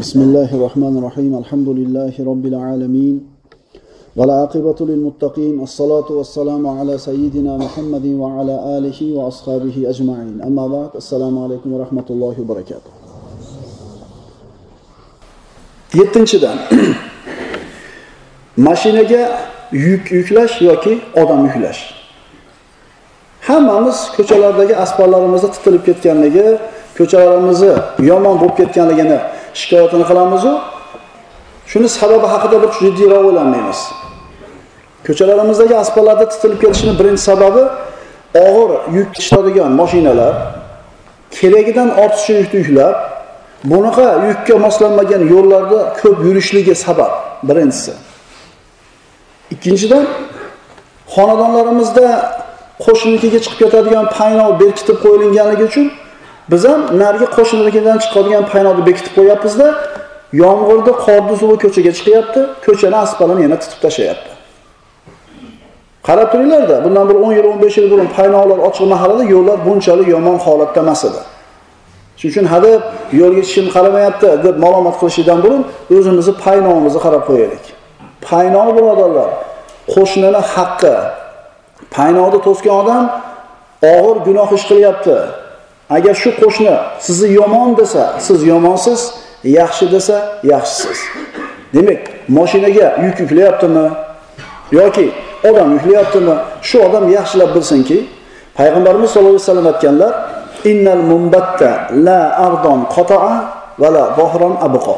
بسم الله الرحمن الرحيم الحمد لله رب العالمين والعاقبة للمتقين الصلاة والسلام على سيدنا محمد وعلى آله وأصحابه أجمعين أما بعد السلام عليكم ورحمة الله وبركاته yettinchidan mashinaga yuk yuklash yoki odam yuklash hammamiz ko'chalardagi asboblarimizni titilib ketganligi ko'chalarimizni yomon bo'lib ketganligini shikoyatini qilamizu. Shuni sababi haqida bir jiddiyroq o'ylanmaymiz. Ko'chalarimizdagi asboblarni titilib ketishini birinchi sababi og'ir yuk tashiydigan mashinalar keragidan ortiqcha yukni yuklab bunaqa yukka moslanmagan yo'llarda ko'p yurishligi sabab birinchisi. Ikkinchidan xonadonlarimizda qo'shninikiga chiqib ketadigan paynov berkitib qo'yilganligi uchun biz ham narigi qo'shnikidan chiqadigan paynoqni bekitib qo'yapmizda yomg'irda qorni suvi ko'chaga chiqyapti ko'chani asfalini yana titib tashlayapti. Qarab turinglar-da, bundan bir 10 yil 15 yil burun paynoqlar ochiq mahallada yo'llar bunchalik yomon holatda emas edi. Shuning uchun hadeb yo'lga chiqishim qaramayapti deb ma'lumot qilishdan burun o'zimizni paynoqimizni qarab qo'yaylik Paynoq birodarlar qo'shnilar haqqi. Paynoqni to'sgan odam og'ir gunoh ish qilyapti. Agar shu qo'shni sizni yomon desa siz yomonsiz yaxshi desa yaxshisiz. Demak moshinaga yuk yuklayaptimi? Yoki odam yuklayaptimi? Shu odam yaxshilab bilsinki payg'ambarimiz sallallohu alayhi vasallam aytganlar innal mumbatta la ardon qotaa va la zohron abqo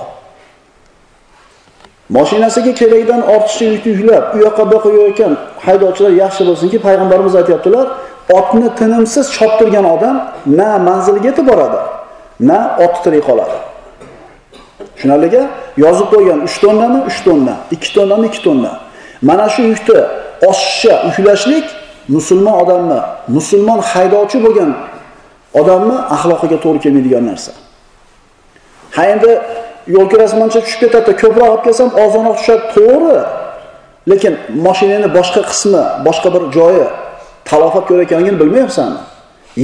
Mashinasiga kerakdan ortiqcha yuk yuklab, u yoqqa bu yoqqa yurayotgan haydovchilar yaxshi bo'lsinki, payg'ambarimiz aytyaptilar otni tinimsiz choptirgan odam na manzilga yetib boradi, na oti tirik qoladi. tushunarliga yozib qo'ygan 3 tonnami? 3 tonna, 2 tonnami? 2 tonna. Mana shu yukni oshisha yuklashlik musulmon odamni, musulmon haydovchi bo'lgan odamni axloqiga to'g'ri kelmaydigan narsa. Ha endi yo'l kirasmancha tushib ketadi, ko'proq olib kelsam ozonroq tushadi, to'g'ri. Lekin mashinaning boshqa qismi, boshqa bir joyi talofat ko'rayotganingni bilmayapsanmi?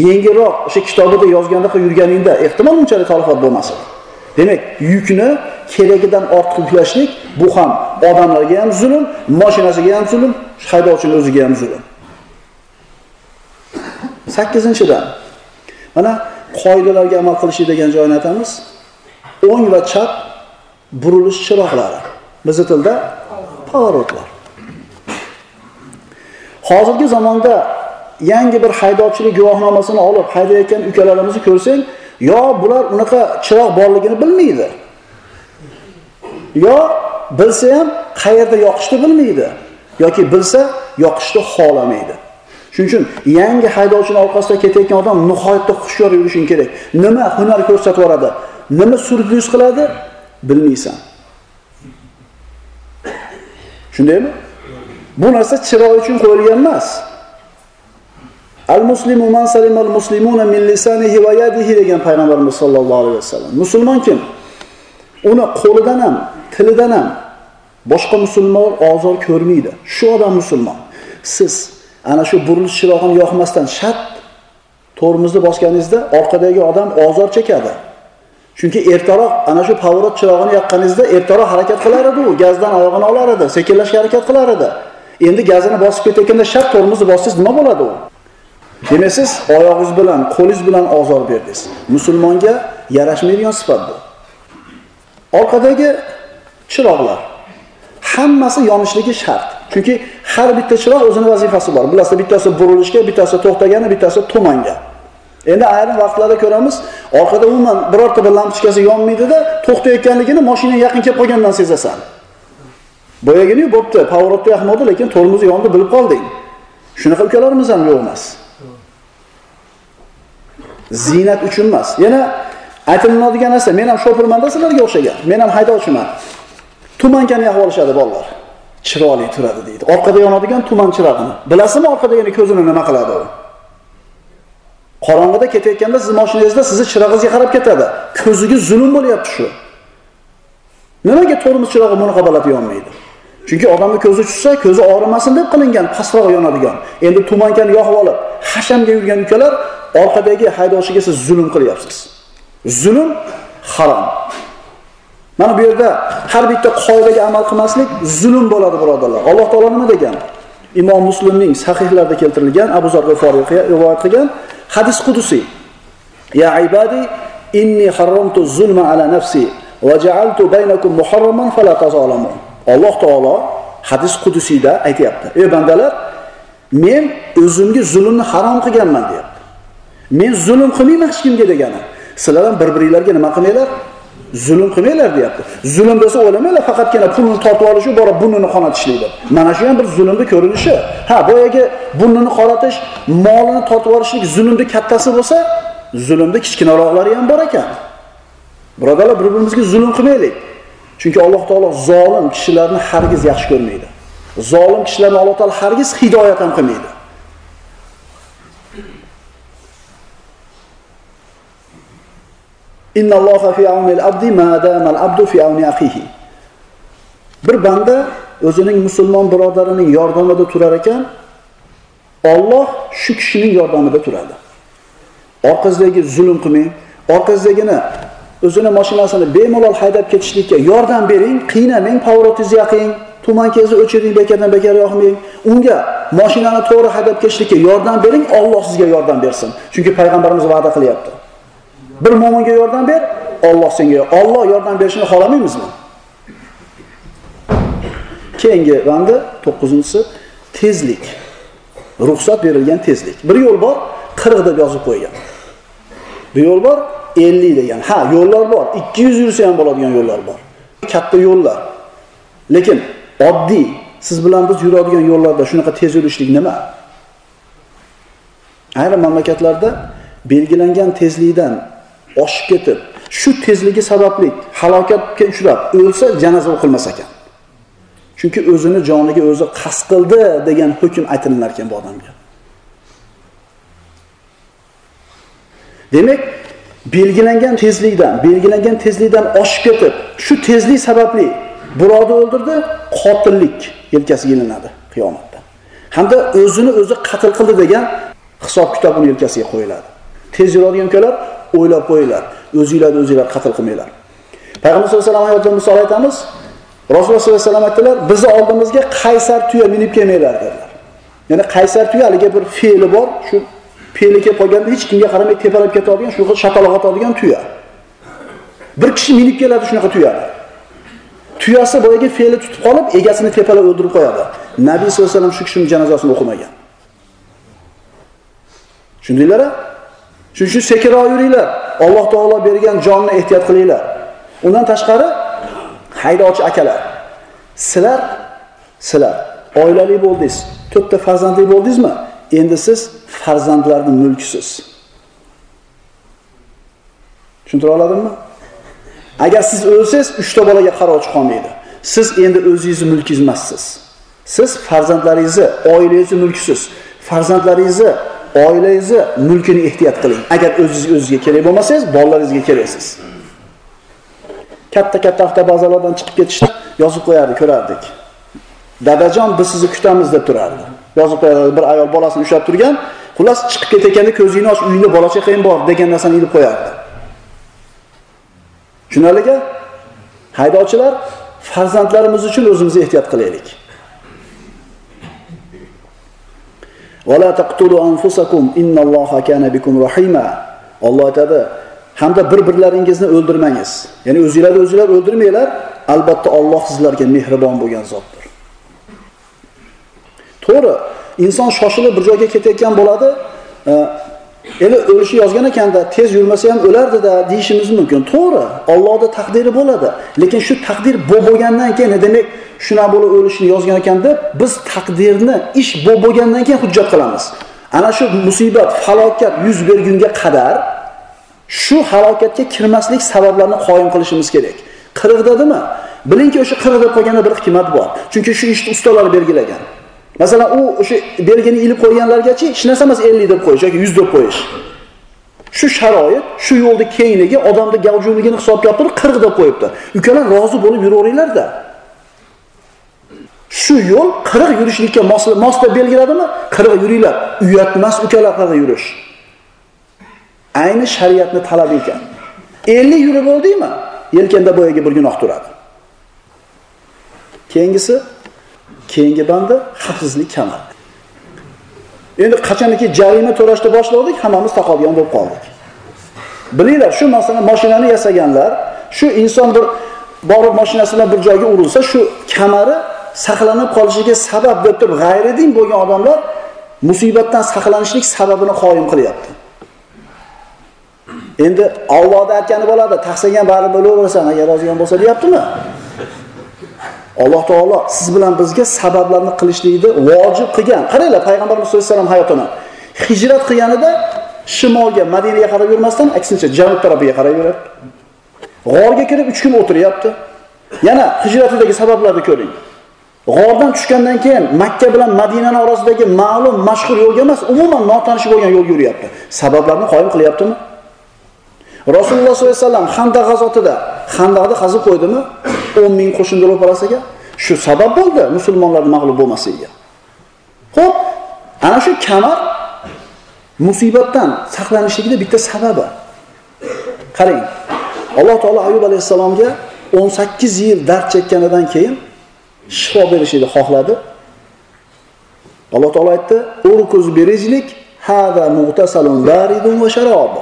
Yengilroq o'sha kitobida yozgandaqa yurganingda ehtimol unchalik talofat bo'lmasin. Demak, yukni keragidan ortiq yuklashlik bu ham odamlarga ham zulm, mashinasiga ham zulm, haydovchining o'ziga ham zulm. 8-dan mana qoidalarga amal qilish degan joyni aytamiz. o'ng va chap burilish chiroqlari. Bizning tilda. Hozirgi zamonda yangi bir haydovchilik guvohnomasini olib haydayotgan ukalarimizni ko'rsang, yo bular unaqa chiroq borligini bilmaydi. Yo bilsa ham qayerda yoqishni bilmaydi yoki bilsa yoqishni xohlamaydi. Shuning uchun yangi haydovchini orqasida ketayotgan odam nihoyatda hushyor yurishing kerak. Nima hunar ko'rsatib yuboradi? nima surpriz qiladi bilmaysan shundaymi bu narsa chiroy uchun qo'yilgan emas al muslimu man al muslimuna min lisanihi va yadihi degan payg'ambarimiz sollallohu alayhi vasallam. Musulmon kim? Uni qo'lidan ham tilidan ham boshqa musulmon ozor ko'rmaydi. Shu odam musulmon. Siz ana shu burilish chirog'ini yoqmasdan shat tormozni bosganingizda orqadagi odam ozor chekadi. Chunki ertaroq ana shu pavorot chirog'ini yoqqaningizda ertaroq harakat qilar edi u, gazdan oyog'ini olar edi, sekinlashga harakat qilar edi. Endi gazini bosib ketayotganda shart tormozni bossangiz nima bo'ladi u? Demak siz oyog'ingiz bilan, qo'lingiz bilan ozor berdingiz. Musulmonga yarashmaydigan sifat bu. Orqadagi chiroqlar hammasi yonishligi shart. Chunki har bitta chiroq o'zining vazifasi bor. Bularsa bittasi burilishga, bittasi to'xtagani, bittasi tumanga. Endi ayrim vaqtlarda ko'ramiz, orqada umuman birorta bir lampochkasi yonmaydi-da, to'xtayotganligini mashina yaqin kelib qolgandan sezasan. Boyagini bo'pti, pavorotda yoqmadi, lekin tormozi yondi bilib qolding. Shunaqa ukalarimiz ham yo'q emas. Ziynat uchun emas. Yana aytiladigan narsa, men ham shofirmanda sizlarga o'xshagan. Men ham haydovchiman. Tumankani yaqib olishadi bolalar. Chiroyli turadi deydi. Orqada yonadigan tuman chirog'ini. Bilasizmi orqada yana ko'zini nima qiladi u? Qorong'ida ketayotganda siz mashinangizda sizni chirog'ingizga qarab ketadi. Ko'ziga zulm bo'lyapti shu. Nimaga tormoz chirog'i buni qabalat yonmaydi? Chunki odamning ko'zi tushsa, ko'zi og'rimasin deb qilingan, pastroq yonadigan. Endi tumankani yoqib olib, hashamga yurgan ukalar orqadagi haydovchiga siz zulm qilyapsiz. Zulm harom. Mana bu yerda har bitta qoidaga amal qilmaslik zulm bo'ladi, birodarlar. Alloh taolo nima degan? Imom Muslimning sahihlarida keltirilgan Abu Zar G'iforiy rivoyat qilgan hadis qudusiy. Ya ibadi inni harramtu zulma ala nafsi va ja'altu baynakum muharraman fala tazalamu. Alloh taolo hadis qudusiyda aytayapti. Ey bandalar, men o'zimga zulmni harom qilganman deyapti. Men zulm qilmayman hech kimga degani. Sizlar ham bir-biringlarga nima qilmanglar? Zulm qilmanglar deyapti. Zulm desa o'ylamanglar, faqatgina pulni tortib olish va borib burnini qonatishlik deb. Mana shu ham bir zulmning ko'rinishi. Ha, boyagi burnini qoratish, molini tortib olishlik zulmning kattasi bo'lsa, zulmda kichkinaroqlari ham bor ekan. Birodarlar, bir-birimizga zulm qilmaylik. Chunki Alloh taolo zolim kishilarni hargiz yaxshi ko'rmaydi. Zolim kishilarni Alloh taolo hargiz hidoyat ham qilmaydi. Innalloha fi awnil abdi ma dama al-abdu fi auni akhihi. Bir banda o'zining musulmon birodarining yordamida turar ekan, Alloh shu kishining yordamida turadi. Orqasidagi zulm qilmang, orqasidagini o'zini mashinasini bemalol haydab ketishlikka yordam bering, qiynamang, повороtingizni yaqing, tuman tumankangizni o'chiring, bekadan bekar yoqmang. Unga mashinani to'g'ri haydab ketishlikka yordam bering, Alloh sizga yordam bersin. Chunki payg'ambarimiz va'da qilyapti. Bir mo'minga yordam ber, Alloh senga Alloh yordam berishini xolamaymizmi? Keyingi bandi 9-si tezlik. Ruxsat berilgan tezlik. Bir yo'l bor, 40 deb yozib qo'ygan. Bir yo'l bor, 50 degan. Ha, yo'llar bor. 200 yursa ham bo'ladigan yo'llar bor. Katta yo'llar. Lekin oddiy siz bilan biz yuradigan yo'llarda shunaqa tez yurishlik nima? Ayrim mamlakatlarda belgilangan tezlikdan oshib ketib, shu tezligi sababli halokatga uchrab o'lsa janoza o'qilmas ekan. Chunki o'zini joniga o'zi qasd qildi degan hukm aytilinar ekan bu odamga. Demak, belgilangan tezlikdan, belgilangan tezlikdan oshib ketib, shu tezlik sababli birovni o'ldirdi, qotillik yelkasiga ilinadi qiyomatda. Hamda o'zini o'zi qatl qildi degan hisob kitob uni yelkasiga qo'yiladi. Tez yuradigan ukalar o'ylab qo'yinglar. O'zingizlarni o'zingizlar qatl qilmanglar. Payg'ambar sollallohu alayhi vasallam hayotida misol aytamiz. Rasululloh sollallohu alayhi vasallam aytdilar, bizni oldimizga qaysar tuya minib kelmanglar dedilar. Ya'ni qaysar tuya aliga bir fe'li bor, shu fe'li kelib qolganda hech kimga qaramay tepalab ketadigan, shu shapaloq otadigan tuya. Bir kishi minib keladi shunaqa tuyani. Tuyasi boyagi fe'li tutib qolib, egasini tepalab o'ldirib qo'yadi. Nabiy sollallohu alayhi vasallam shu kishining janozasini o'qimagan. Tushundinglar-a? Shuning uchun sekinroq yuringlar. Alloh taolo bergan jonni ehtiyot qilinglar. Undan tashqari haydovchi akalar. Sizlar sizlar oilali bo'ldingiz, to'rtta farzandli bo'ldingizmi? Endi siz farzandlarning mulkisiz. Tushuntira oladimmi? Agar siz o'lsangiz, 3 ta bolaga qarovchi qolmaydi. Siz endi o'zingizni mulkingiz emassiz. Siz farzandlaringizni, oilangizni mulkisiz. Farzandlaringizni oilangizni mulkini ehtiyot qiling. Agar o'zingiz o'zingizga kerak bo'lmasangiz, bolalaringizga keraksiz. Katta-katta avtobazalardan chiqib ketishda yozib qo'yardi, ko'rardik. Dadajon, biz sizni kutamiz deb turardi. Yozib qo'yardi, bir ayol bolasini ushlab turgan, xullas chiqib ketayotganda ko'zingni och, uyingda bola chaqang bor degan narsani ilib qo'yardi. Shunaliga haydovchilar farzandlarimiz uchun o'zimizni ehtiyot qilaylik. Wala taqtulu anfusakum innalloha kana bikum rahima. Alloh aytadi, hamda bir-birlaringizni o'ldirmangiz. Ya'ni o'zingizlarni o'zingizlar o'ldirmanglar, albatta Alloh sizlarga mehribon bo'lgan zotdir. To'g'ri, inson shoshilib bir joyga ketayotgan bo'ladi, Endi o'lishi yozgan ekanda, tez yurmasa ham o'lardi-da deyishimiz mumkin. To'g'ri, Allohning taqdiri bo'ladi. Lekin shu taqdir bo'lgandan keyin, demak, shuna bo'lib o'lishini yozgan ekan deb, biz taqdirni ish bo'lgandan keyin hujjat qilamiz. Ana shu musibat, falokat yuz bergunga qadar shu halokatga kirmaslik sabablarini qoyim qilishimiz kerak. 40 dedimi? Bilingki, o'sha 40 deb qo'yganda bir hikmat bor. Chunki shu ishni ustalar belgilagan. Masalan, u o'sha belgini ilib qo'yganlargachi hech narsa emas 50 deb qo'yish yoki 100 deb qo'yish. Shu sharoit, shu yo'lni kengligi, odamni gavjumligini hisobga olib 40 deb qo'yibdi. Ukalar rozi bo'lib yuraveringlarda Shu yo'l 40 yurishlikka mos deb belgiladimi? 40 yuringlar. Uyatmas ukalar 40 yurish. Ayni shariatni talab ekan. 50 yurib bo'ldingmi? yelkanda boyaga bir gunoh turadi. Keyingisi keyingi banda xavfsizlik kamar. Endi qachonki jarima to'lashni boshladik, hammamiz taqobiyon bo'lib qoldik. Bilinglar, shu masalan mashinani yasaganlar, shu inson bir borib mashinasi bilan bir joyga urilsa, shu kamari saqlanib qolishiga sabab deb turib g'ayridin bo'lgan odamlar musibatdan saqlanishlik sababini qoyim qilyapti. Endi Allohda aytgani bo'ladi, taqsagan bari bo'laverasan, agar rozigan bo'lsa deyaptimi? Alloh taolo siz bilan bizga sabablarni qilishlikni vojib qilgan. Qaranglar, payg'ambarimiz sollallohu alayhi vasallam hayotini hijrat qilganida shimolga, Madinaga qarab yurmasdan, aksincha janub tarafiga qarab yuryapti. G'orga kirib 3 kun o'tiryapti. Yana hijratidagi sabablarni ko'ring. G'ordan tushgandan keyin Makka bilan Madinaning orasidagi ma'lum mashhur yo'lga emas, umuman notanish bo'lgan yo'lga yuryapti. Sabablarni qoyim qilyaptimi? Rasululloh sollallohu alayhi vasallam Xandaq g'azotida Xandaqni qazib qo'ydimi? 10 ming qo'shinni ro'parasiga. Shu sabab bo'ldi musulmonlar mag'lub bo'lmasligiga. Xo'p, ana shu kamar musibatdan saqlanishligida bitta sababi. Qarang. Alloh taolo Ayub alayhisalomga 18 yil dard chekkanidan keyin shifo berishini xohladi. Alloh taolo aytdi: "Urkuz birijlik hada mughtasalun baridun va sharob."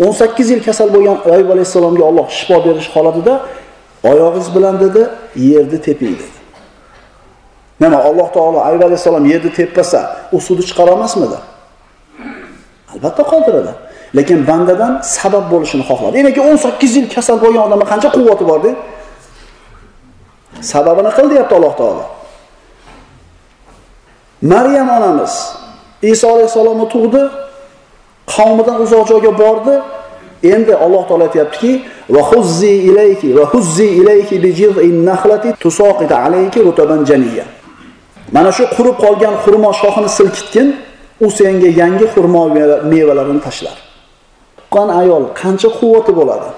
18 yil kasal bo'lgan Ayub alayhisalomga Alloh shifo berish holatida oyog'ingiz bilan dedi, yerni teping dedi. Nima Alloh taolo Ayub alayhisalom yerni tepasa, u suvni chiqara olmasmidi? Albatta qoldiradi. Lekin bandadan sabab bo'lishini xohladi. Demak, 18 yil kasal bo'lgan odamda qancha quvvati bor deng sababini qil deyapti Alloh taolo. Maryam onamiz Iso alayhisalomni tug'di, qavmidan uzoq joyga bordi. Endi Alloh taolo aytayaptiki, "Va huzzi ilayki va huzzi ilayki bi jiz'in nahlati tusaqit alayki rutaban janiyya." Mana shu qurib qolgan xurmo shoxini silkitgin, u senga yangi xurmo mevalarini tashlar. Tuqqan ayol qancha quvvati bo'ladi?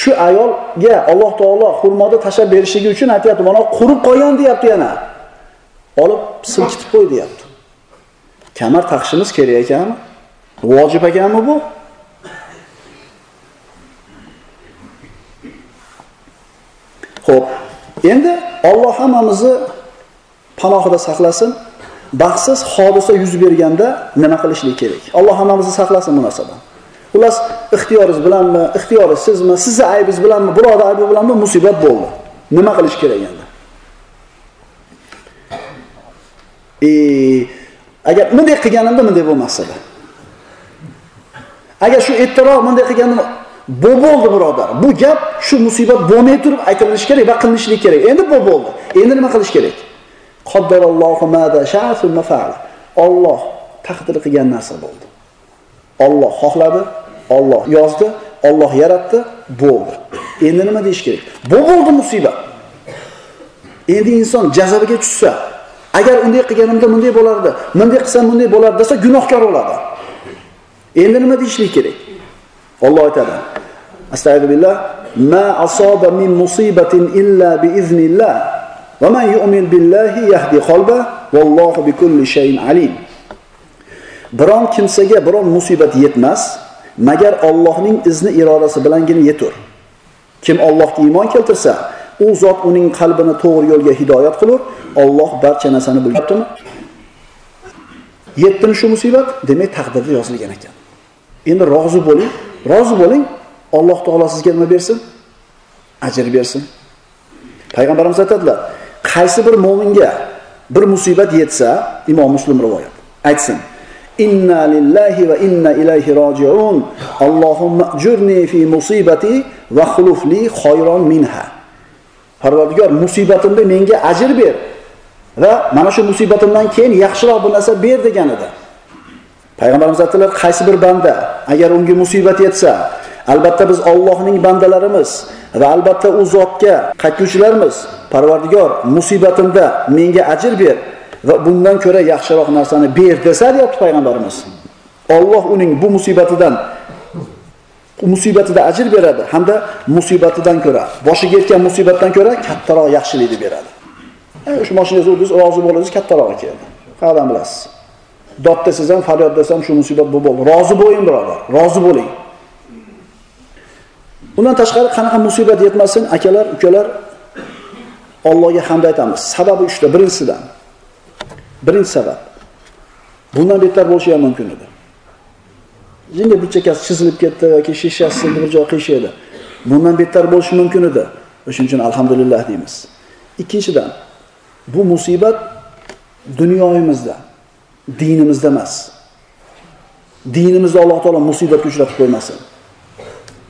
Shu ayolga Alloh taolo xurmoni tashlab berishligi uchun aytyapti, mana qurib qolgan deyapti yana. Olib silkitib qo'y deyapti. Kamar taqishimiz kerak ekanmi? Vojib ekanmi bu? Xo'p, endi Alloh hammamizni panohida saqlasin. Baxtsiz hodisa yuz berganda nima qilishlik kerak? Alloh hammamizni saqlasin bu narsadan. Xullas, ixtiyoringiz bilanmi, ixtiyoringizmi, sizni aybingiz bilanmi, birodar aybi bilanmi musibat bo'ldi. Nima qilish kerak endi? E, agar bunday qilganimda bunday bo'lmas edi. Agar shu e'tirof bunday qilganim bu bo'ldi birodar. Bu gap shu musibat bo'lmay turib aytilishi kerak va qilinishi kerak. Endi bu bo'ldi. Endi nima qilish kerak? Qaddarallohu ma da sha'a mafa'al. Alloh taqdir qilgan narsa bo'ldi. Alloh xohladi, Alloh yozdi, Alloh yaratdi, bo'ldi. Endi nima deish kerak? Bu bo'ldi musibat. Endi inson jazabiga tushsa, agar unday qilganimda bunday bo'lardi, bunday qilsam bunday bo'lardi desa gunohkor bo'ladi. Endi nima deyishlik kerak? Alloh aytadi. Astagfirullah, ma asaba min musibatin illa bi iznillah. Va man yu'min billahi yahdi qalba vallohu bikulli shay'in alim. Biron kimsaga biron musibat yetmas, magar Allohning izni irodasi bilangina yetur. Kim Allohga iymon keltirsa, u zot uning qalbini to'g'ri yo'lga hidoyat qilur. Alloh barcha narsani bilyaptimi? Yetdimi shu musibat? Demak, taqdirda yozilgan ekan. Endi rozi bo'ling, rozi bo'ling. Alloh taolo sizga nima bersin? Ajr bersin. Payg'ambarimiz aytadilar, qaysi bir mu'minga bir musibat yetsa, Imom Muslim rivoyat. Aytsin: Inna lillahi va inna ilayhi roji'un. Allohumma jurni fi musibati va khuluf li khayron minha. Parvardigor, musibatimda menga ajr ber va mana shu musibatimdan keyin yaxshiroq bir narsa ber deganida. Payg'ambarimiz aytdilar, qaysi bir banda agar unga musibat yetsa, albatta biz Allohning bandalarimiz va albatta u zotga qaytuvchilarmiz. Parvardigor, musibatimda menga ajr ber va bundan ko'ra yaxshiroq narsani ber desa deyapti payg'ambarimiz. Alloh uning bu musibatidan musibatida ajr beradi hamda musibatidan ko'ra, boshiga yetgan musibatdan ko'ra kattaroq yaxshilikni beradi. Shu mashinangizni o'zingiz rozi bo'lingiz kattaroq keldi. Qayerdan bilasiz? Dod desangiz ham, faryod desam shu musibat bu bo'ldi. Rozi bo'ling birodar, rozi bo'ling. Undan tashqari qanaqa musibat yetmasin, akalar, ukalar, Allohga hamd aytamiz. Sababi uchta. Birinchisidan. Birinchi sabab. Bundan betar bo'lishi ham mumkin edi. Jinga burchakasi chizilib ketdi yoki shishasi bir joy qiyshaydi. Bundan betar bo'lishi mumkin edi. o'shaning uchun alhamdulillah deymiz. Ikkinchidan, bu musibat dunyoyimizda, dinimizda emas. Dinimizda Alloh taolo musibatga uchratib qo'ymasin.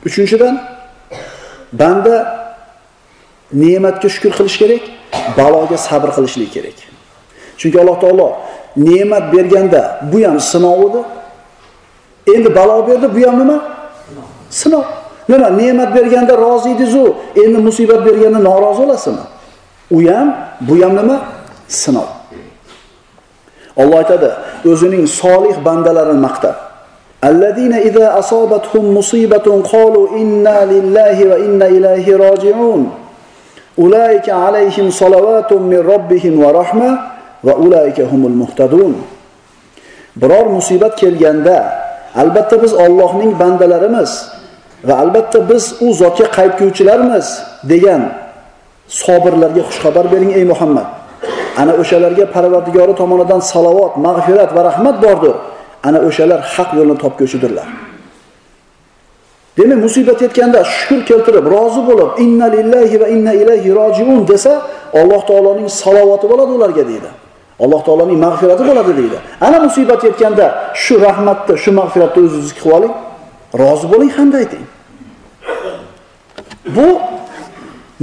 Uchinchidan, banda ne'matga shukr qilish kerak, baloga sabr qilishlik kerak. Chunki Alloh taolo ne'mat berganda bu ham sinov edi. Endi balo berdi, bu ham nima? Sinov. Nima? Ne'mat berganda rozi edingiz-ku, endi musibat berganda norozi bo'lasizmi? U ham, bu ham nima? Sinov. Alloh aytadi, o'zining solih bandalarini maqtab. Alladina idza asabatuhum musibatun qalu inna lillahi va inna ilayhi roji'un. Ulaika alayhim salavatun min robbihim va rahma va ulaika humul muhtadun. Biror musibat kelganda, albatta biz Allohning bandalarimiz va albatta biz u zotga qaytguvchilarmiz degan sobirlarga xushxabar bering ey Muhammad. Ana o'shalarga Parvardigori tomonidan salovat, mag'firat va rahmat bordir. Ana o'shalar haq yo'lni topguvchidirlar. Demak, musibat yetganda shukr keltirib, rozi bo'lib, inna lillahi va inna ilayhi rojiun desa, Alloh taoloning salovati bo'ladi ularga deydi. Alloh taoloning mag'firati bo'ladi deydi. Ana musibat yetganda shu rahmatni, shu mag'firatni o'zingizni qilib oling, rozi bo'ling hamda ayting. Bu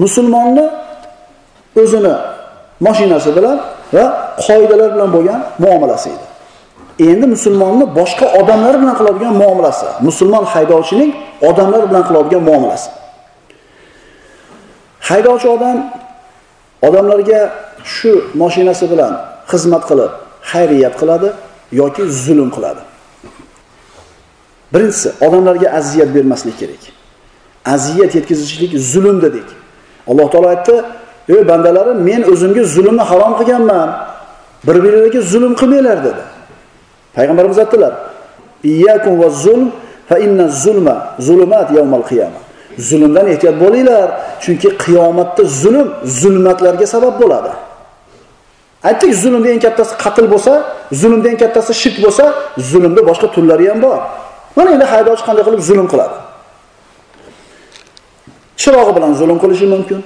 musulmonni o'zini mashinasi bilan va qoidalar bilan bo'lgan muomalasi edi. Endi musulmonni boshqa odamlar bilan qiladigan muomalasi, musulmon haydovchining odamlar bilan qiladigan muomalasi. Haydovchi odam odamlarga shu mashinasi bilan xizmat qilib, xayriyat qiladi yoki zulm qiladi. Birinchisi, odamlarga aziyat bermaslik kerak. Aziyat yetkazishlik zulm dedik. Alloh taolo aytdi, "Ey bandalarim, men o'zimga zulmni harom qilganman. Bir-biringizga zulm qilmanglar" dedi. Payg'ambarimiz aytdilar: "Iyyakum va zulm fa inna zulma zulumat yawmal qiyamah." Zulmdan ehtiyot bo'linglar, chunki qiyomatda zulm zulmatlarga sabab bo'ladi. Aytdik, zulmning eng kattasi qatl bo'lsa, zulmning eng kattasi shirk bo'lsa, zulmda boshqa turlari ham bor. Mana endi haydovchi qanday qilib zulm qiladi? Chirog'i bilan zulm qilishi mumkin.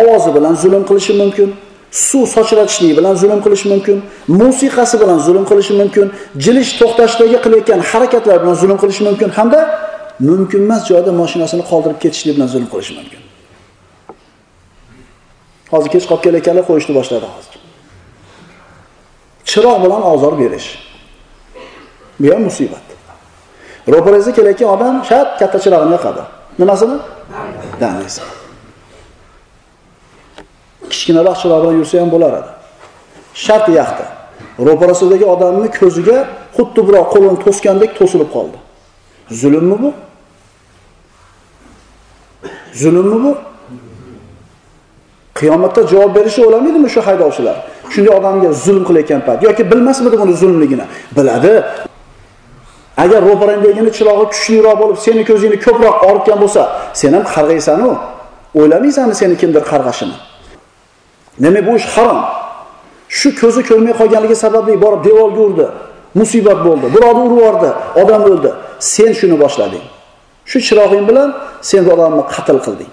Ovozi bilan zulm qilishi mumkin. suv sochratishlik bilan zulm qilishi mumkin, musiqasi bilan zulm qilishi mumkin, jilish to'xtashdagi qilayotgan harakatlar bilan zulm qilishi mumkin hamda mumkin emas joyda mashinasini qoldirib ketishlik bilan zulm qilishi mumkin. Hozir kech qolib kelayotganlar qo'yishni boshladi hozir. Chiroq bilan ozor berish. Bu ham musibat. ro'parasiga kelayotgan odam shat katta chirog'ini yoqadi. Nimasini? Danisi. kichkinaroq chiroq bilan yursa ham bo'lar edi. Shart yaxdi. Ro'parasidagi odamni ko'ziga xuddi biroq qo'lini to'sgandek to'silib qoldi. Zulmmi bu? Zulmmi bu? Qiyomatda javob berishi o'ylamaydimi shu haydovchilar? Shunday odamga zulm qilayotgan payt yoki bilmasmidi buni zulmligini? Biladi. Agar ro'parangdagini chirog'i kuchliroq bo'lib, seni ko'zingni ko'proq og'ritgan bo'lsa, sen ham qarg'aysanu O'ylamaysanmi seni kimdir qarg'ashini? Demak, bu ish harom. Shu ko'zi ko'rmay qolganligi sababli borib devorga urdi. Musibat bo'ldi. Birovni urib yubordi, odam o'ldi. Sen shuni boshlading. Shu chirog'ing bilan sen odamni qatl qilding.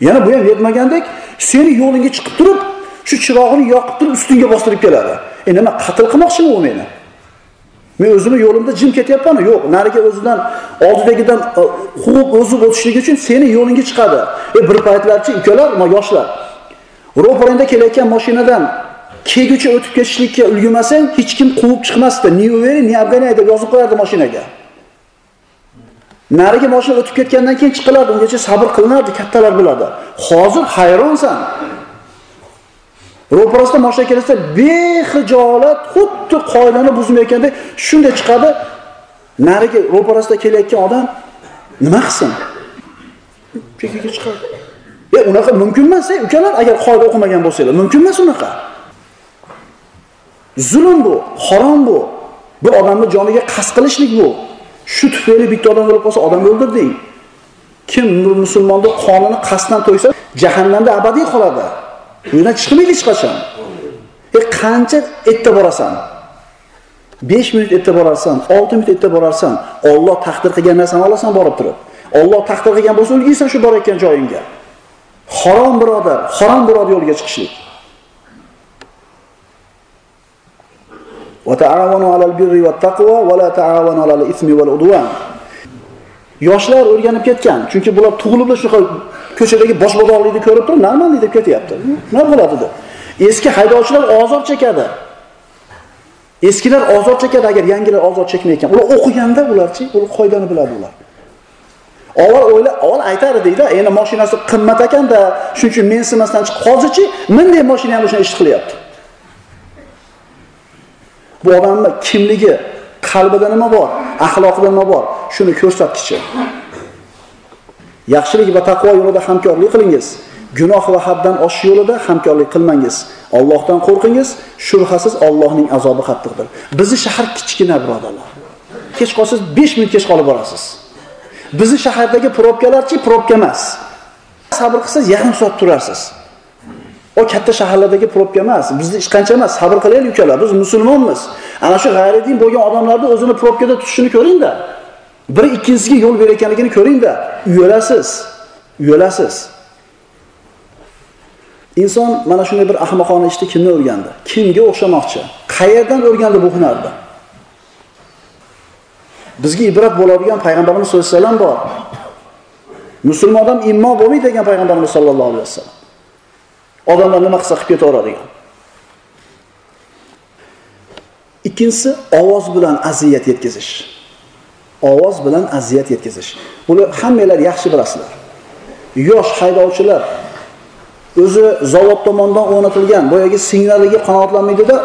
Yana bu ham yetmagandek, seni yo'lingga chiqib turib, shu chirog'ini yoqib turib ustingga bostirib keladi. E nima qatl qilmoqchimi u meni? Men o'zimni yo'limda jim ketyapmanmi? Yo'q, nariga o'zidan oldidagidan e, huquq quvib o'zib o'tishligi uchun seni yo'lingga chiqadi. E bir paytlarchi ukalar, yoshlar. Ro'parangda kelayotgan mashinadan kegucha o'tib ketishlikka ulgurmasang, hech kim quvib chiqmasdi. Ni Uveri, ni Afganiya deb yozib qo'yardi mashinaga. Nariga mashina o'tib ketgandan keyin chiqiladi, ungacha sabr qilinardi, kattalar biladi. Hozir hayronsan. Ro'parasida mashina kelsa, behijolat xuddi qoidani buzmayotgandek shunday chiqadi. Nariga ro'parasida kelayotgan odam nima qilsin? Chekiga chiqadi. E unaqa mumkin emas, e, ukalar, agar qoida o'qimagan bo'lsanglar, mumkin emas unaqa. Zulm bu, harom bu. Bu odamni joniga qasd qilishlik bu. Shu tufayli bitta odam o'lib qolsa, odam o'ldirding. Kim musulmonni qonini qasddan to'ysa, jahannamda abadiy qoladi. Undan chiqmaydi hech qachon. E qancha erta borasan? 5 minut erta borarsan, 6 minut erta borarsan, Alloh taqdir qilgan narsani olasan borib turib. Alloh taqdir qilgan bo'lsa, o'lgaysan shu borayotgan joyingga. Harom birodar, harom birodar yo'lga chiqishlik. Va على 'alal birri ولا تعاونوا va la والعدوان 'alal ismi udwan. Yoshlar o'rganib ketgan, chunki bular tug'ilibla shunaqa ko'chadagi boshbodoqlikni ko'rib turib, normal deb ketyapti. Nima bo'ladi deb. Eski haydovchilar ozor chekadi. Eskilar ozor chekadi agar yangilar ozor chekmayotgan. Ular o'qiganda ularchi, bu qoidani biladi ular. Avval o'yla, avval aytar edikda endi mashinasi qimmat ekanda, shuning uchun men simasdan chiqib, hozirchi minday mashina ham o'shani ish qilyapti. Bu odamni kimligi, qalbida nima bor, axloqida nima bor, shuni ko'rsatkichi. Yaxshilik va taqvo yo'lida hamkorlik qilingiz. Gunoh va haddan oshish yo'lida hamkorlik qilmangiz. Allohdan qo'rqingiz, shubhasiz Allohning azobi qattiqdir. Bizni shahar kichkina birodarlar. Kech qolsiz 5 minut kech qolib borasiz. Bizni shahardagi probkalarchi probka emas. Sabr qilsangiz yarim soat turarsiz. O katta shaharlardagi probka emas. Bizni ish qancha emas. Sabr qilaylik ukalar. Biz musulmonmiz. Ana shu g'ayridin bo'lgan odamlarni o'zini probkada tutishini ko'ring-da. Bir ikkinchisiga yo'l berayotganligini ko'ring-da. Uyalasiz. Uyalasiz. Inson mana shunday bir ahmoqona ishni kimdan o'rgandi? Kimga o'xshamoqchi? Qayerdan o'rgandi bu hunarni? Bizga ibrat bo'ladigan payg'ambarimiz sollallohu alayhi vasallam bor. Musulmon odam immo bo'lmaydi degan payg'ambarimiz sollallohu alayhi vasallam. Odamlar nima qilsa qilib ketaveradigan. Ikkinchisi ovoz bilan aziyat yetkazish. Ovoz bilan aziyat yetkazish. Buni hammanglar yaxshi bilasizlar. Yosh haydovchilar o'zi zavod tomonidan o'rnatilgan boyagi signaliga qanoatlanmaydida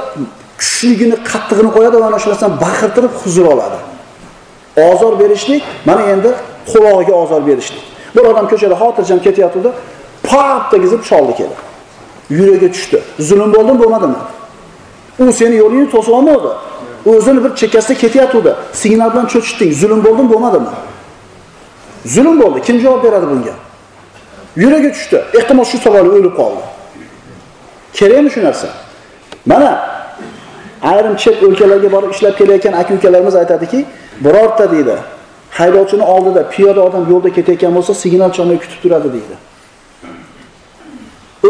kuchligini qattig'ini qo'yadi va ana shu narsani baqirtirib huzur oladi. Ozor berishlik, mana endi qulog'iga ozor berishlik. Bir odam ko'chada xotirjam ketyapti-da, pap degizib choldi keldi. Yuragiga tushdi. Zulm bo'ldimi, bo'lmadimi? U seni yo'lingni to'sib olmadi. O'zini bir chekkasida ketyapti. signal bilan cho'chitding. Zulm bo'ldimi, bo'lmadimi? Zulm bo'ldi. Kim javob beradi bunga? Yuragi tushdi. Ehtimol shu savol o'lib qoldi. Kerakmi shu narsa? Mana ayrim chet o'lkalarga borib ishlab kelayotgan aka-ukalarimiz aytadiki, birorta deydi, haydovchini oldida piyoda odam yo'lda ketayotgan bo'lsa, signal chaqmay kutib turadi deydi.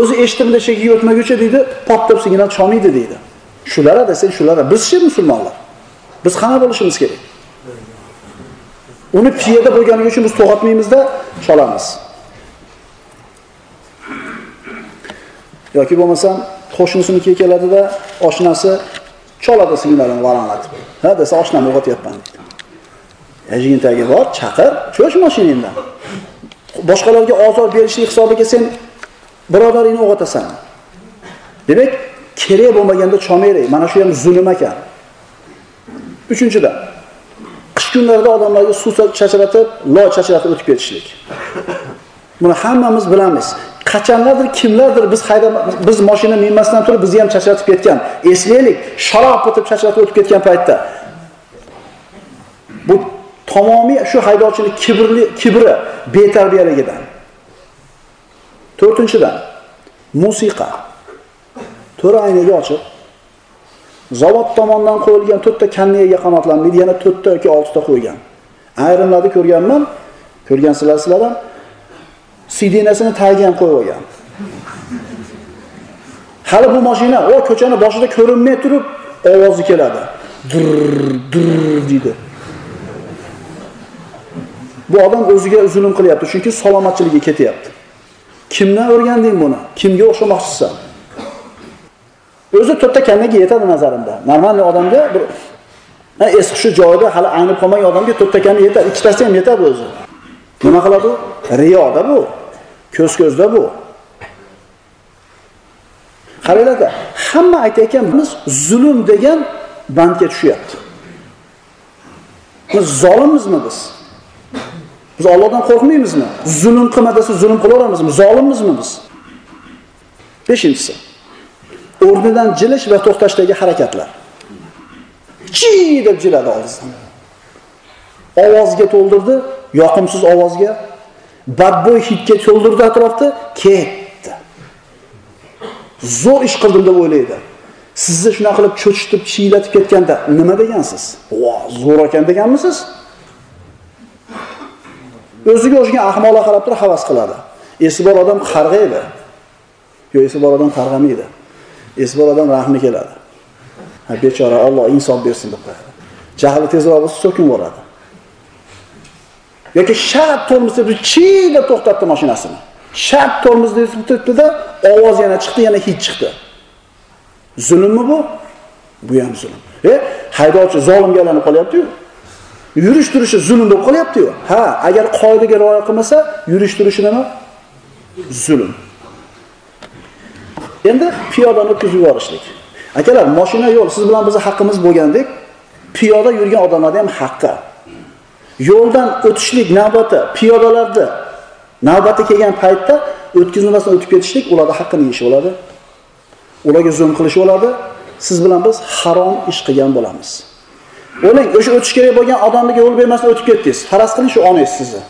O'zi eshitdim chekiga o'tmaguncha deydi, pop deb signal chalmaydi deydi. Shular desa, shular. bizchi musulmonlar. Biz qana bo'lishimiz kerak. Uni piyoda bo'lganligi uchun biz to'xtatmaymizda chalamiz. yoki bo'lmasam qo'shnisiniki keladida oshnasi choladi signalini varanglatib. Ha desa oshnamni uyg'otyapman deydi. Ejgintagi bor, chaqir, cho'ch mashinangdan. Boshqalarga ozor berishlik hisobiga sen birodaringni o'g'otasan Demak, kerak bo'lmaganda chomaylik. Mana shu ham zulm ekan. Uchinchidan, qish kunlarida odamlarga suv chachratib loy chachratib o'tib ketishlik. Buni hammamiz bilamiz. qachonlardir kimlardir biz hayda biz mashina minmasdan turib bizni ham chachratib ketgan. Eslaylik, sharoq o'tib chachratib o'tib ketgan paytda bu tamomiy shu haydovchini kibrli kibri betarbiyaligidan. To'rtinchidan musiqa. To'ra aynaga ochiq zavod tomonidan qo'yilgan to'rtta kanniyaga qanotlanmaydi, yana to'rtta yoki oltita qo'ygan. Ayrimlarni ko'rganman, ko'rgansizlar sizlar ham sidinasini tagiga ham qo'yib olgan. Hali bu mashina o ko'chani boshida ko'rinmay turib ovozi keladi. Dur dur deydi. Bu odam o'ziga zulm qilyapti, chunki salomatchiligi ketyapti. Kimdan o'rganding buni? Kimga o'xshamoqchisan? O'zi to'tta kannaga yetadi nazarimda. Normal odamga bir eski shu joyida hali aynib qolmagan odamga to'tta kanna yetadi, ikkitasi ham yetadi o'zi. Nima qiladi u? Riyoda bu. Ko'z-ko'zda bu. Qaranglar, hamma aytayotganimiz zulm degan bandga tushyapti. Biz zolimizmi biz? Biz Allohdan qo'rqmaymizmi? Zulm qilma desa zulm qilaveramizmi? Zolimmizmi biz? Beshinchisi. O'rnidan jilish va to'xtashdagi harakatlar. Chi deb jiladi oldizdan. ovozga to'ldirdi, yoqimsiz ovozga, badbo'y hidga to'ldirdi atrofda, ketdi. Zo'r ish qildim deb o'ylaydi. Sizni shunaqa qilib cho'chitib, chiylatib ketganda nima degansiz? "Vo, zo'r ekan" deganmisiz? O'ziga o'xshagan ahmoqlar qarab turib havas qiladi. Esi bor odam qarg'aydi. Yo esi bor odam qarg'amaydi. Esi bor odam rahmi keladi. Ha bechora Alloh insof bersin deb qo'yadi. Jahli tezroq bo'lsa so'kin bo'ladi. yoki shart tormoz deb chiyda to'xtatdi mashinasini. Shart tormoz deb turibdi, ovoz yana chiqdi, yana hid chiqdi. Zulmmi bu? Bu ham zulm. E, haydovchi zolimga aylanib qolyaptiyu Yurish turishi zulm deb qolyapti-yu. Ha, agar qoidaga rioya qilmasa, yurish turishi nima? Zulm. Endi piyodani o'tkazib yuborishlik. Akalar, mashina yo'l, siz bilan bizning haqqimiz bo'lgandek, piyoda yurgan odamlarda ham haqqi. yo'ldan o'tishlik navbati piyodalarda navbati kelgan paytda o'tkazilmasdan o'tib ketishlik ularda haqqini yeyish bo'ladi. Ularga zulm qilish bo'ladi. Siz bilan biz harom ish qilgan bo'lamiz. O'ling, o'sha o'tish kerak bo'lgan odamga yo'l bermasdan o'tib ketdingiz. Faraz qiling shu onangiz sizni.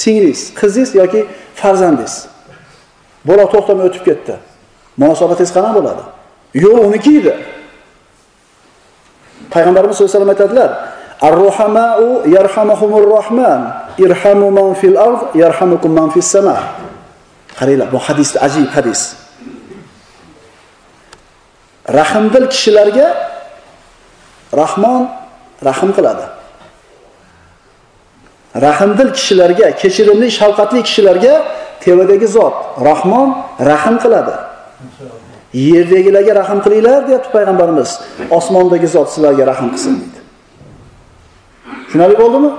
Singlingiz, qizingiz yoki farzandingiz. Bola to'xtamay o'tib ketdi. Munosabatingiz qanaqa bo'ladi? Yo'l uniki edi. Payg'ambarimiz sollallohu alayhi vasallam aytadilar: Ar-ruhamau yarhamuhumur rohman. Irhamu man fil ard yarhamukum man fis sama. Qaranglar, bu hadis ajib hadis. Rahmdil kishilarga Rahmon rahim qiladi. Rahmdil kishilarga, kechirimli, shafqatli kishilarga tevadagi zot Rahmon rahim qiladi. Yerdagilarga rahim qilinglar deyapti payg'ambarimiz. Osmondagi zot sizlarga rahim qilsin deydi. Tushunarli bo'ldimi?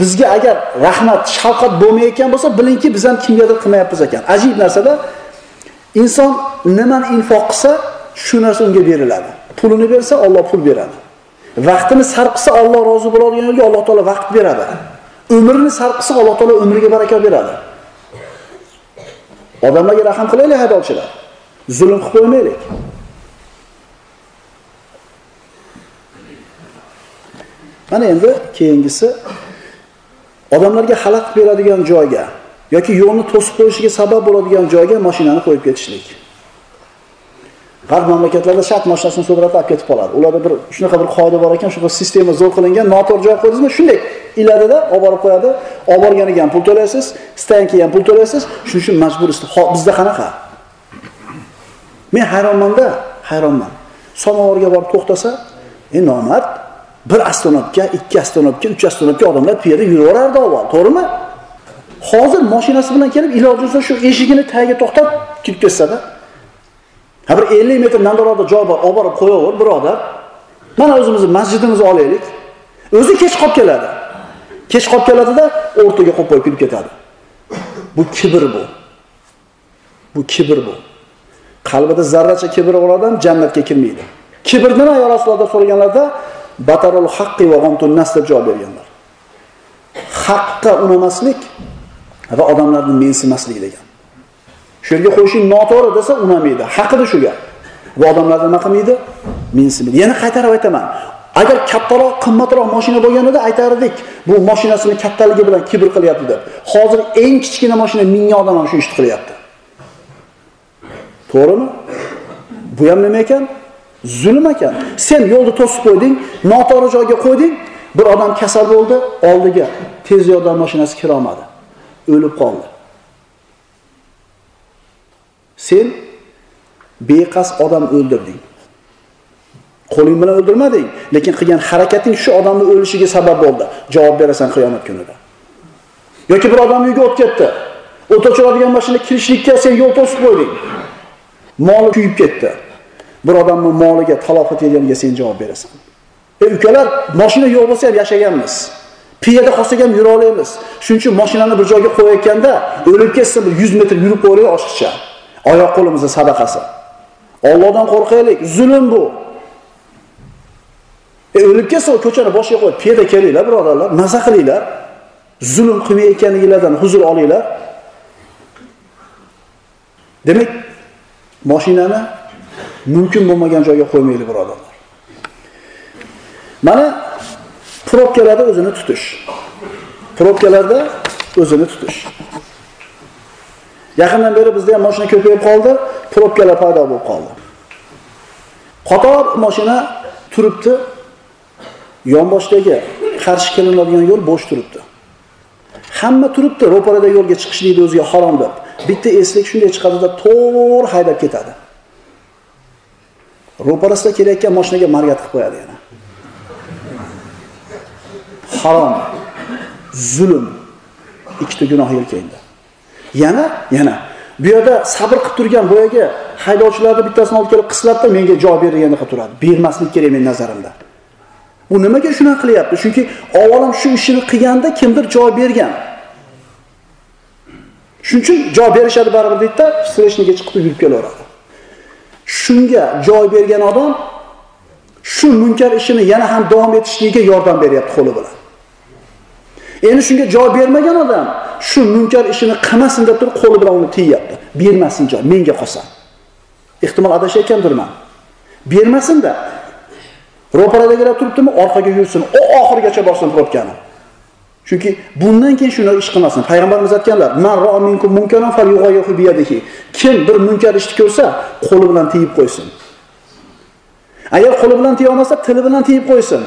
Bizga agar rahmat, shafqat bo'lmayotgan bo'lsa, bilingki biz ham kimgadir qilmayapmiz ekan. Ajib narsada inson nimani infoq qilsa, shu narsa unga beriladi. Pulini bersa, Alloh pul beradi. Vaqtini sarqisa Alloh rozi bo'ladigan yo'lga Alloh taolo vaqt beradi. Umrini sarqisa Alloh taolo umriga baraka beradi. Odamlarga rahim qilaylik haydovchilar. Zulm qilib qo'ymaylik. Mana endi keyingisi odamlarga xalaqit beradigan joyga yoki yo'lni to'sib qo'yishiga sabab bo'ladigan joyga mashinani qo'yib ketishlik. G'arb mamlakatlarda shart mashinasini sudratib olib ketib qoladi. Ularda bir shunaqa bir qoida bor ekan, shunaqa sistema zo'r qilingan, noto'g'ri joy qo'ydingizmi, shunday iladida olib borib qo'yadi. Olib borganiga ham pul to'laysiz, stankiga ham pul to'laysiz. Shuning uchun majbur majbursiz. Bizda qanaqa? Men hayronmanda, hayronman. Samovarga borib to'xtasa, "E nomard, bir astronavtga, ikki astronavtga, uch astronavtga odamlar piyoda yuraverardi avval, to'g'rimi? Hozir mashinasi bilan kelib iloji bo'lsa shu eshigini tagiga to'xtab kirib ketsa-da, Ha bir 50 metr nariroqda joy bor, olib borib qo'yaver, birodar. Mana o'zimizni masjidimizni olaylik. O'zi kech qolib keladi. Kech qolib keladida o'rtaga qo'yib qo'yib ketadi. Bu kibr bu. Bu kibr bu. Qalbida zarracha kibr bor odam jannatga kirmaydi. Kibr nima ya Rasululloh so'raganlarda batarul haqqi va g'amtun nas deb javob berganlar. Haqqa unamaslik va odamlarni mensimaslik degan. Shu yerga qo'yishing noto'g'ri desa unamaydi. Haqida shu gap. bu odamlarni nima qilmaydi? Mensimaydi. Yana qaytarib aytaman. Agar kattaroq, qimmatroq mashina bo'lganida aytardik, bu mashinasini kattaligi bilan kibr qilyapti deb. Hozir eng kichkina mashina mingga odam ham shu ishni qilyapti. To'g'rimi? Bu ham nima ekan? Zulm ekan. Sen yo'lni to'sib qo'yding, noto'g'ri joyga qo'yding, bir odam kasal bo'ldi, oldiga tez yordam mashinasi kira olmadi. O'lib qoldi. Sen beqas odam o'ldirding. Qo'ling bilan o'ldirmading, lekin qilgan harakating shu odamning o'lishiga sabab bo'ldi. Javob berasan qiyomat kunida. yoki bir odam uyga o't ketdi. O't o'chiradigan mashina kirishlikka sen yo'l to'sib qo'yding. Moli kuyib ketdi. bir odamni moliga talofat yeganiga sen javob berasan. E ukalar, mashina yo'q bo'lsa ham yashaganmiz. Piyoda qolsak ham yura olamiz. Shuning uchun mashinani bir joyga qo'yayotganda o'lib ketsin bir 100 metr yurib qo'yaylik oshiqcha. Oyoq qo'limizni sadaqasi. Allohdan qo'rqaylik, zulm bu. E o'lib ketsa ko'chani boshiga qo'yib, piyoda kelinglar birodarlar, maza qilinglar. Zulm qilmayotganliginglardan huzur olinglar. Demak, mashinani mumkin bo'lmagan joyga qo'ymaylik birodarlar. Mana Probkalarda o'zini tutish. Probkalarda o'zini tutish. Yaqindan beri bizda ham mashina ko'payib qoldi, probkalar paydo bo'lib qoldi. Qator mashina turibdi, yonboshdagi qarshi kelinadigan yo'l bo'sh turibdi. Hamma turibdi, ro'parada yo'lga chiqishlikni o'ziga harom deb. Bitta eslik shunday chiqadida to'g'ri haydab ketadi. Ro'parasida kelayotgan mashinaga margat qilib qo'yadi yana. Harom, zulm ikkita gunoh yelkangda. Yana, yana bu yerda sabr qilib turgan boyagi haydovchilarni bittasini olib kelib qislatda menga javob berganda turadi. Bermaslik kerak men nazarimda. U nimaga shunaqa qilyapti? Chunki avvalam shu ishini qilganda kimdir javob bergan. Shuning uchun javob berishadi baribir deydi-da, chiqib yurib kelaveradi. Shunga javob bergan odam shu munkar ishini yana ham davom etishligiga yordam beryapti qo'li bilan. Endi shunga javob bermagan odam shu munkar ishini qilmasin deb turib qo'li bilan uni tiyyapti. Bermasin javob, menga qolsin. Ehtimol adashayotgandirman. Bermasin-da. Ro'paradagilar turibdimi, orqaga yursin, u oxirigacha borsin probkani. Chunki bundan keyin shuni ish qilmasin. Payg'ambarimiz aytganlar: "Man. Kim bir munkar ishni ko'rsa, qo'li bilan tiyib qo'ysin. Agar qo'li bilan tiya olmasa, tili bilan tiyib qo'ysin.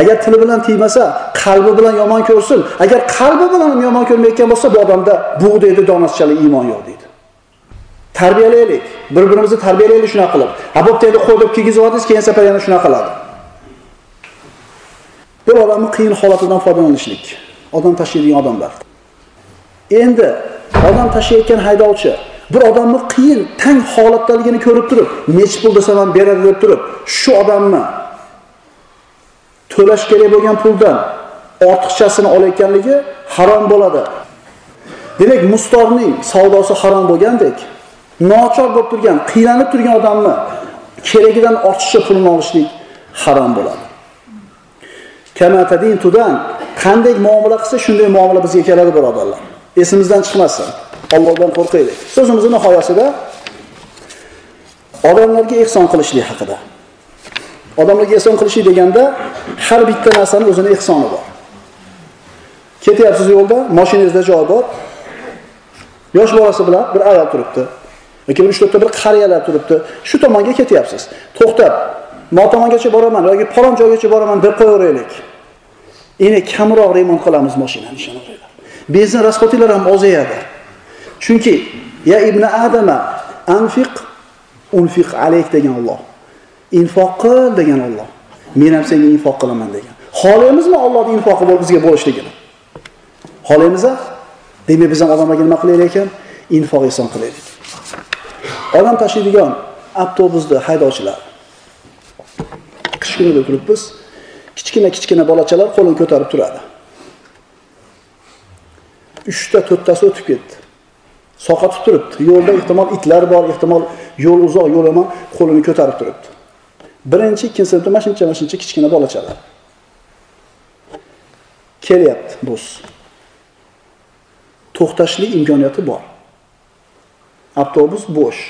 Agar tili bilan tiymasa, qalbi bilan yomon ko'rsin. Agar qalbi bilan ham yomon ko'rmayotgan bo'lsa, bu odamda bug'doyda donasichalik iymon yo'q deydi. Tarbiyalaylik, bir-birimizni tarbiyalaylik shunaqa qilib. Ha bo'pti endi qo'y deb kiygizib yordingiz, keyin safar yana shunaqa qiladi. Bir odamni qiyin holatidan foydalanishlik. Odam tashiydigan odamlar. Endi odam tashiyotgan haydovchi bir odamni qiyin, tang holatdaligini ko'rib turib, nechi pul desam ham beradi deb turib, shu odamni to'lash kerak bo'lgan puldan ortiqchasini olayotganligi harom bo'ladi. Demak, mustorning savdosi harom bo'lgandek, nochor bo'lib turgan, qiynalib turgan odamni keragidan ortiqcha pulni olishlik harom bo'ladi. Kamatadin tudan qanday muomala qilsa shunday muomala bizga keladi birodarlar. Esimizdan chiqmasin. Allohdan qo'rqaylik. So'zimizning nihoyasida odamlarga ehson qilishlik haqida. Odamlarga ehson qilishlik deganda har bitta narsani o'zini ehsoni bor. Ketyapsiz yo'lda, mashinangizda joy bor. Yosh bolasi bilan bir ayol turibdi. yoki bir 3 bir qariyalar turibdi. Shu tomonga ketyapsiz. To'xtab, mo tomongacha boraman yoki falon joygacha boraman" deb qo'yaveraylik. Endi kamroq remont qilamiz mashinani ishoninglar. Benzin rasxotinglar ham ozayadi. Chunki ya ibn adama anfiq unfiq alayk degan Alloh. Infoq qil degan Alloh. Men ham senga infoq qilaman degan. Xohlaymizmi Allohning infoqi bo'lib bizga bo'lishligini? Xohlaymizmi? Demak biz ham odamlarga nima qilaylik ekan? Infoq ehson qilaylik. Odam tashiydigan avtobusda haydovchilar. Qish kunida turibmiz. Kichkina-kichkina bolachalar qo'lini ko'tarib turadi. 3 ta 4 tasi o'tib ketdi. Soqatib turibdi. Yo'lda ehtimol itlar bor, ehtimol yo'l uzoq, yo'l emas, qo'lini ko'tarib turibdi. Birinchi, ikkinchi sinfda mashincha mashincha kichkina bolachalar. Kelyapti bus. To'xtashlik imkoniyati bor. Avtobus bo'sh.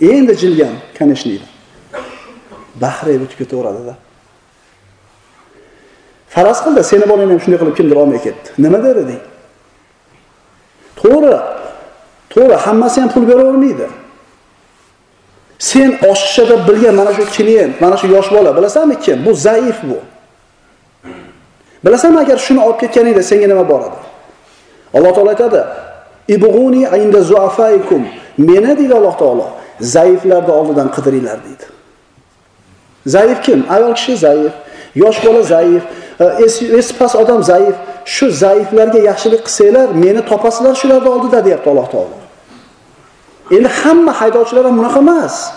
Endi jilgan kanishlikda. Bahray o'tib ketaveradi-da. Faraz qildi, seni bolang ham shunday qilib kimdir olmay ketdi. Nima dedi deng To'g'ri. To'g'ri, hammasi ham pul beravermaydi. Sen oshishada bilgan mana shu klient, mana shu yosh bola, bilasanmi kim? Bu zaif bu. Bilasanmi agar shuni olib ketganingda senga nima boradi? Alloh taolo aytadi: ibug'uni inda zu'afaikum." Meni deydi Alloh taolo, zaiflarni oldidan qidiringlar deydi. Zaif kim? Ayol kishi zaif, yosh bola zaif, e, espas odam zaif. Shu zaiflarga yaxshilik qilsanglar, meni topasizlar shularni oldida deyapti Alloh taolo. Endi hamma haydovchilar ham bunaqa emas.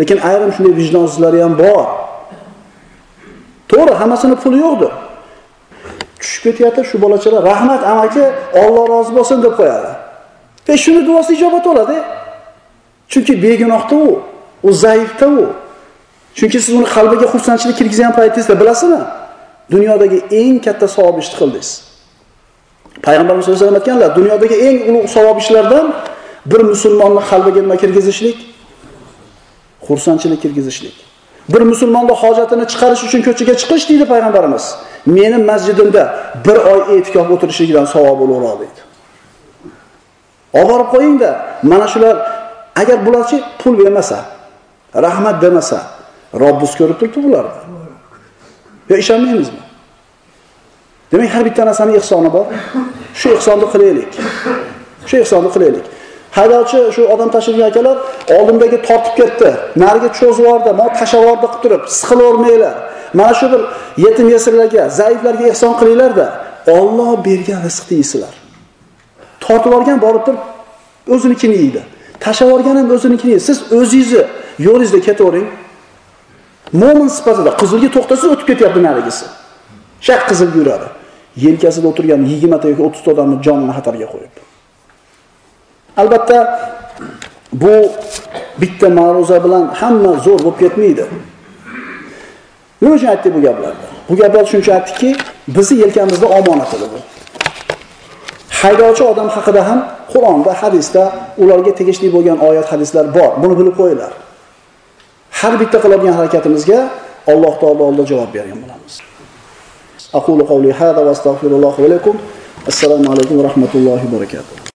Lekin ayrim shunday vijdonsizlari ham bor. To'g'ri, hammasini puli yo'qdir. Tushib ketyapti shu bolachalar, "Rahmat amaki, Alloh rozi bo'lsin" deb qo'yadi. E shuni duosi ijobat bo'ladi. Chunki begunohda u, u zaifda u. Chunki siz uni qalbiga xursandchilik kirgizgan paytingizda bilasizmi? Dunyodagi eng katta savob ishni qildingiz. Payg'ambarimiz sallallohu alayhi vasallam aytganlar, dunyodagi eng ulug' savob ishlardan bir musulmonni qalbiga nima kirgizishlik? Xursandchilik kirgizishlik. Bir musulmonda hojatini chiqarish uchun ko'chaga chiqish deydi payg'ambarimiz. Meni masjidimda bir oy e'tikof o'tirishligidan savob ulug'roq deydi. Olib borib qo'yingda, mana shular agar bularchi pul bermasa, rahmat demasa, Robbimiz ko'rib turibdi bularni. Yo ishonmaymizmi? Demak, har bitta narsani ihsoni bor. Shu ihsonni qilaylik. Shu ihsonni qilaylik. Haydovchi shu odam tashirgan akalar oldimdagi tortib ketdi. Nariga cho'zib yubordi, mo tashavordi qilib turib, siqilavermanglar. Mana shu bir yetim yesirlarga, zaiflarga ehson qilinglarda, Alloh bergan rizqni yeysizlar. Tortib olgan borib turib o'zinikini yeydi. Tashlab yuborgan ham o'zinikini yeydi. Siz o'zingizni yo'lingizda ketavering. Mo'min sifatida qizilga to'xtasiz o'tib ketyapti narigisi. Shaq qizil yuradi. Yelkasida o'tirgan 20 ta yoki 30 ta odamni jonini xatarga qo'yib. Albatta bu bitta ma'ruza bilan hamma zo'r bo'lib ketmaydi. Nima uchun aytdik bu gaplarni? Bu gaplar shuncha aytdikki, bizni yelkamizda omonat edi bu. Haydovchi odam haqida ham Qur'onda, hadisda ularga tegishli bo'lgan oyat, hadislar bor. Buni bilib qo'yinglar. Har bitta qiladigan harakatimizga Alloh taolo oldida javob bergan bo'lamiz. Aqulu qawli hada va astag'firullohi va lakum. Assalomu alaykum va rahmatullohi va barakatuh.